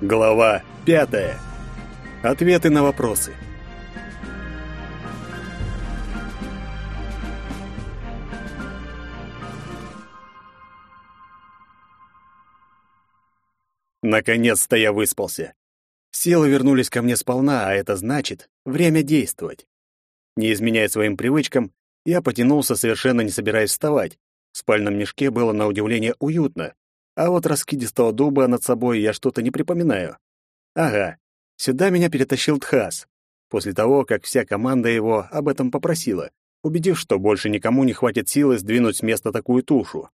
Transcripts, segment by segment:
Глава пятая. Ответы на вопросы. Наконец-то я выспался. Силы вернулись ко мне сполна, а это значит, время действовать. Не изменяя своим привычкам, я потянулся, совершенно не собираясь вставать. В спальном мешке было на удивление уютно, а вот раскидистого дуба над собой я что-то не припоминаю. Ага, сюда меня перетащил Тхас, после того, как вся команда его об этом попросила, убедив, что больше никому не хватит силы сдвинуть с места такую тушу.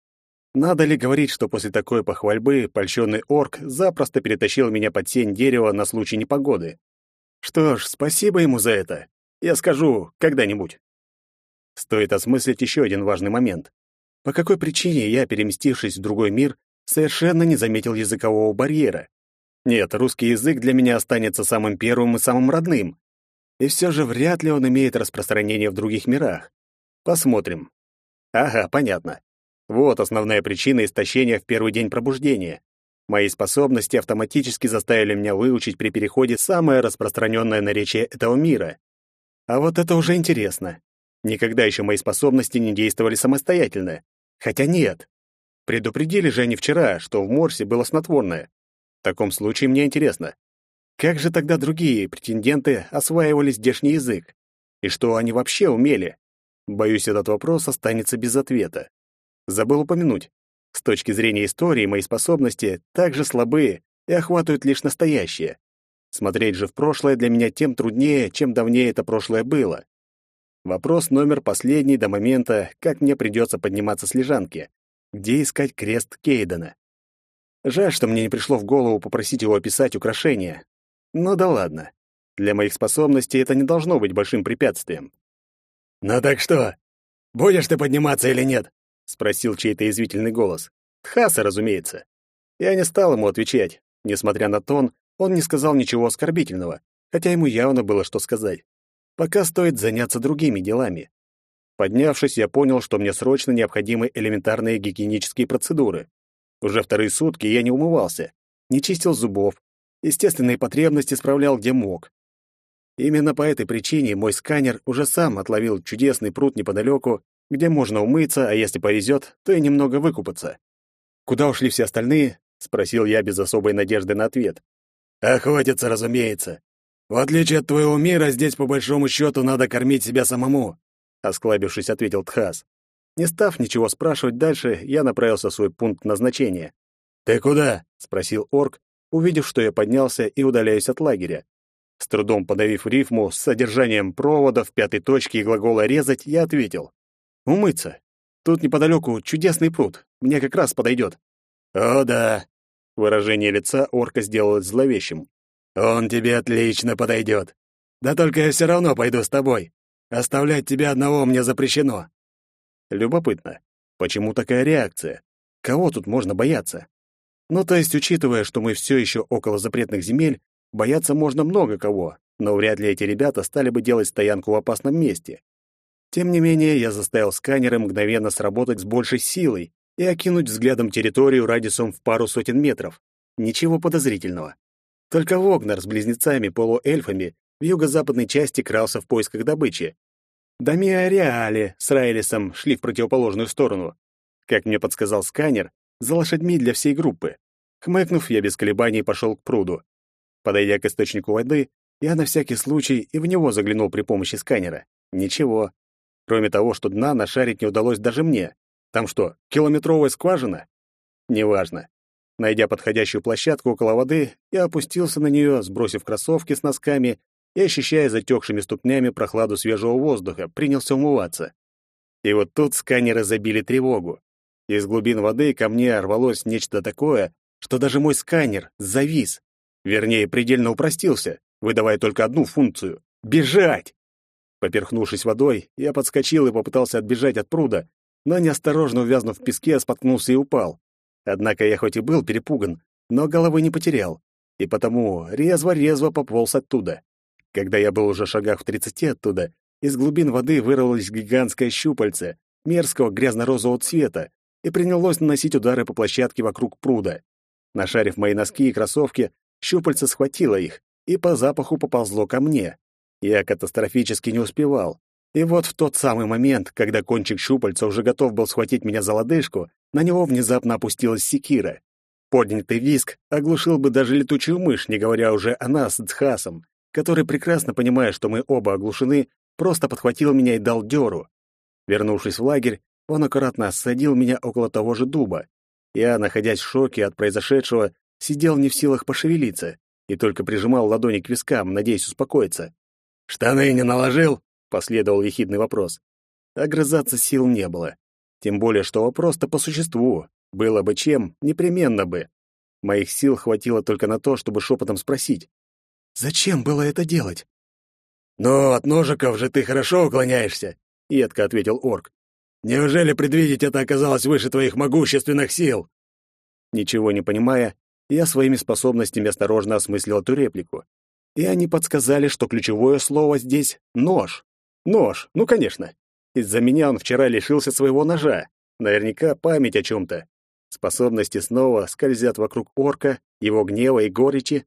Надо ли говорить, что после такой похвальбы польщенный орк запросто перетащил меня под сень дерева на случай непогоды? Что ж, спасибо ему за это. Я скажу когда-нибудь. Стоит осмыслить еще один важный момент. По какой причине я, переместившись в другой мир, совершенно не заметил языкового барьера? Нет, русский язык для меня останется самым первым и самым родным. И все же вряд ли он имеет распространение в других мирах. Посмотрим. Ага, понятно. Вот основная причина истощения в первый день пробуждения. Мои способности автоматически заставили меня выучить при переходе самое распространенное наречие этого мира. А вот это уже интересно. Никогда еще мои способности не действовали самостоятельно. Хотя нет. Предупредили же они вчера, что в Морсе было снотворное. В таком случае мне интересно, как же тогда другие претенденты осваивали здешний язык? И что они вообще умели? Боюсь, этот вопрос останется без ответа. Забыл упомянуть. С точки зрения истории, мои способности также слабые и охватывают лишь настоящее. Смотреть же в прошлое для меня тем труднее, чем давнее это прошлое было. Вопрос номер последний до момента, как мне придется подниматься с лежанки. Где искать крест Кейдена? Жаль, что мне не пришло в голову попросить его описать украшения. Ну да ладно. Для моих способностей это не должно быть большим препятствием. «Ну так что, будешь ты подниматься или нет?» — спросил чей-то извительный голос. Тхаса, разумеется. Я не стал ему отвечать. Несмотря на тон, он не сказал ничего оскорбительного, хотя ему явно было что сказать. Пока стоит заняться другими делами. Поднявшись, я понял, что мне срочно необходимы элементарные гигиенические процедуры. Уже вторые сутки я не умывался, не чистил зубов, естественные потребности справлял где мог. Именно по этой причине мой сканер уже сам отловил чудесный пруд неподалеку где можно умыться, а если повезет, то и немного выкупаться. «Куда ушли все остальные?» — спросил я без особой надежды на ответ. «Охотятся, разумеется. В отличие от твоего мира, здесь по большому счету надо кормить себя самому», — осклабившись, ответил Тхас. Не став ничего спрашивать дальше, я направился в свой пункт назначения. «Ты куда?» — спросил орк, увидев, что я поднялся и удаляюсь от лагеря. С трудом подавив рифму с содержанием провода в пятой точке и глагола «резать», я ответил. Умыться. Тут неподалеку чудесный пруд. Мне как раз подойдет. О, да. Выражение лица орка сделалось зловещим. Он тебе отлично подойдет. Да только я все равно пойду с тобой. Оставлять тебя одного мне запрещено. Любопытно. Почему такая реакция? Кого тут можно бояться? Ну, то есть, учитывая, что мы все еще около запретных земель, бояться можно много кого, но вряд ли эти ребята стали бы делать стоянку в опасном месте. Тем не менее, я заставил сканеры мгновенно сработать с большей силой и окинуть взглядом территорию радиусом в пару сотен метров. Ничего подозрительного. Только Вогнер с близнецами-полуэльфами в юго-западной части крался в поисках добычи. Дамиа Реале с Райлисом шли в противоположную сторону. Как мне подсказал сканер, за лошадьми для всей группы. Хмыкнув, я без колебаний пошел к пруду. Подойдя к источнику воды, я на всякий случай и в него заглянул при помощи сканера. Ничего. Кроме того, что дна нашарить не удалось даже мне. Там что, километровая скважина? Неважно. Найдя подходящую площадку около воды, я опустился на нее, сбросив кроссовки с носками и, ощущая затекшими ступнями прохладу свежего воздуха, принялся умываться. И вот тут сканеры забили тревогу. Из глубин воды ко мне рвалось нечто такое, что даже мой сканер завис. Вернее, предельно упростился, выдавая только одну функцию — бежать! Поперхнувшись водой, я подскочил и попытался отбежать от пруда, но неосторожно увязнув в песке, споткнулся и упал. Однако я хоть и был перепуган, но головы не потерял, и потому резво-резво пополз оттуда. Когда я был уже в шагах в тридцати оттуда, из глубин воды вырвалось гигантское щупальце мерзкого грязно-розового цвета и принялось наносить удары по площадке вокруг пруда. Нашарив мои носки и кроссовки, щупальце схватило их и по запаху поползло ко мне. Я катастрофически не успевал. И вот в тот самый момент, когда кончик щупальца уже готов был схватить меня за лодыжку, на него внезапно опустилась секира. Поднятый виск оглушил бы даже летучую мышь, не говоря уже о нас с Хасом, который, прекрасно понимая, что мы оба оглушены, просто подхватил меня и дал дёру. Вернувшись в лагерь, он аккуратно осадил меня около того же дуба. Я, находясь в шоке от произошедшего, сидел не в силах пошевелиться и только прижимал ладони к вискам, надеясь успокоиться. «Штаны не наложил?» — последовал ехидный вопрос. Огрызаться сил не было. Тем более, что вопрос-то по существу. Было бы чем, непременно бы. Моих сил хватило только на то, чтобы шепотом спросить. «Зачем было это делать?» «Ну, от ножиков же ты хорошо уклоняешься», — едко ответил орк. «Неужели предвидеть это оказалось выше твоих могущественных сил?» Ничего не понимая, я своими способностями осторожно осмыслил эту реплику. И они подсказали, что ключевое слово здесь — нож. Нож, ну, конечно. Из-за меня он вчера лишился своего ножа. Наверняка память о чем-то. Способности снова скользят вокруг орка, его гнева и горечи.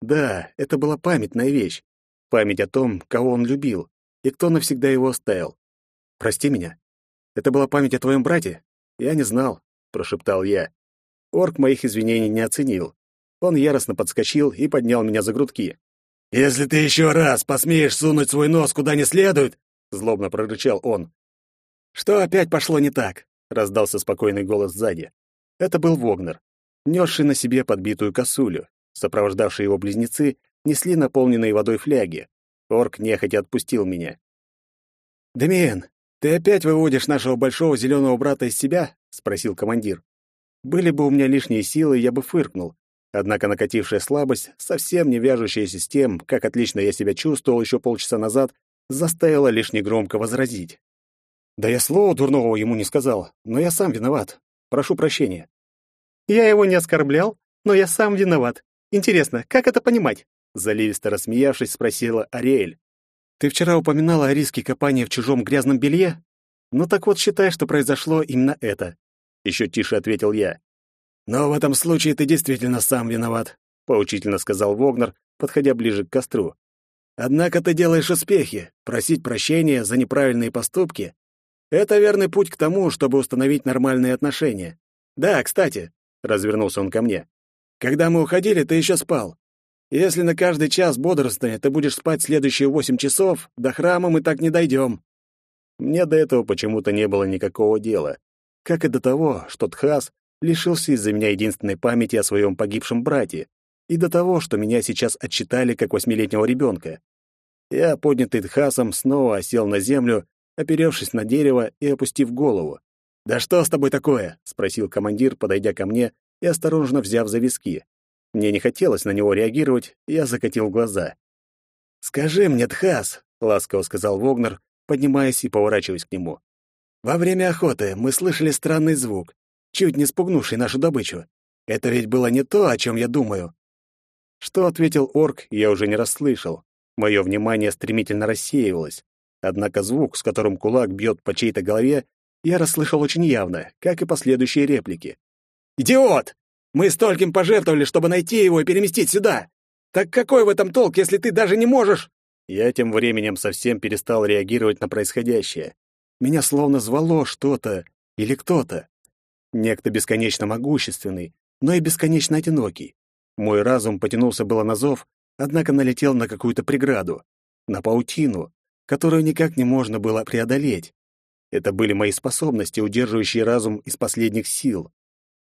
Да, это была памятная вещь. Память о том, кого он любил и кто навсегда его оставил. Прости меня. Это была память о твоем брате? Я не знал, прошептал я. Орк моих извинений не оценил. Он яростно подскочил и поднял меня за грудки. «Если ты еще раз посмеешь сунуть свой нос куда не следует!» — злобно прорычал он. «Что опять пошло не так?» — раздался спокойный голос сзади. Это был Вогнер, несший на себе подбитую косулю. Сопровождавшие его близнецы несли наполненные водой фляги. Орк нехотя отпустил меня. «Демиен, ты опять выводишь нашего большого зеленого брата из себя?» — спросил командир. Были бы у меня лишние силы, я бы фыркнул. Однако накатившая слабость, совсем не вяжущаяся с тем, как отлично я себя чувствовал еще полчаса назад, заставила лишь негромко возразить. «Да я слова дурного ему не сказал, но я сам виноват. Прошу прощения». «Я его не оскорблял, но я сам виноват. Интересно, как это понимать?» Заливисто рассмеявшись, спросила Ариэль. «Ты вчера упоминала о риске копания в чужом грязном белье? Ну так вот, считай, что произошло именно это». Еще тише ответил я. «Но в этом случае ты действительно сам виноват», — поучительно сказал Вогнер, подходя ближе к костру. «Однако ты делаешь успехи. Просить прощения за неправильные поступки — это верный путь к тому, чтобы установить нормальные отношения. Да, кстати», — развернулся он ко мне, — «когда мы уходили, ты еще спал. Если на каждый час бодрствования ты будешь спать следующие восемь часов, до храма мы так не дойдем». Мне до этого почему-то не было никакого дела. Как и до того, что Тхас лишился из-за меня единственной памяти о своем погибшем брате, и до того, что меня сейчас отчитали как восьмилетнего ребенка. Я, поднятый Тхасом, снова осел на землю, оперевшись на дерево и опустив голову. «Да что с тобой такое?» — спросил командир, подойдя ко мне и осторожно взяв за виски. Мне не хотелось на него реагировать, я закатил глаза. «Скажи мне, Тхас», — ласково сказал Вогнер, поднимаясь и поворачиваясь к нему. «Во время охоты мы слышали странный звук, чуть не спугнувший нашу добычу. Это ведь было не то, о чем я думаю». Что ответил орк, я уже не расслышал. Мое внимание стремительно рассеивалось. Однако звук, с которым кулак бьет по чьей-то голове, я расслышал очень явно, как и последующие реплики. «Идиот! Мы стольким пожертвовали, чтобы найти его и переместить сюда. Так какой в этом толк, если ты даже не можешь?» Я тем временем совсем перестал реагировать на происходящее. Меня словно звало что-то или кто-то. Некто бесконечно могущественный, но и бесконечно одинокий. Мой разум потянулся было на зов, однако налетел на какую-то преграду, на паутину, которую никак не можно было преодолеть. Это были мои способности, удерживающие разум из последних сил.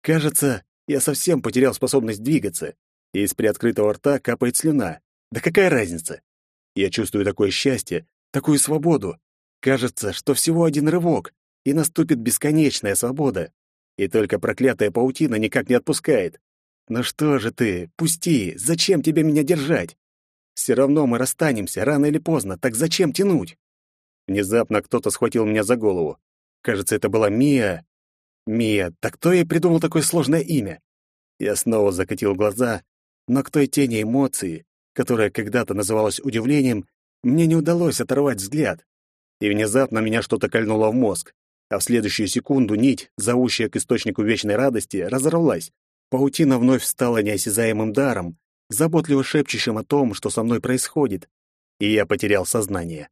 Кажется, я совсем потерял способность двигаться, и из приоткрытого рта капает слюна. Да какая разница? Я чувствую такое счастье, такую свободу. Кажется, что всего один рывок, и наступит бесконечная свобода. И только проклятая паутина никак не отпускает. Ну что же ты, пусти, зачем тебе меня держать? Все равно мы расстанемся, рано или поздно, так зачем тянуть? Внезапно кто-то схватил меня за голову. Кажется, это была Мия, Мия, так кто ей придумал такое сложное имя? Я снова закатил глаза, но к той тени эмоции, которая когда-то называлась удивлением, мне не удалось оторвать взгляд. И внезапно меня что-то кольнуло в мозг, а в следующую секунду нить, зовущая к источнику вечной радости, разорвалась. Паутина вновь стала неосязаемым даром, заботливо шепчущим о том, что со мной происходит, и я потерял сознание.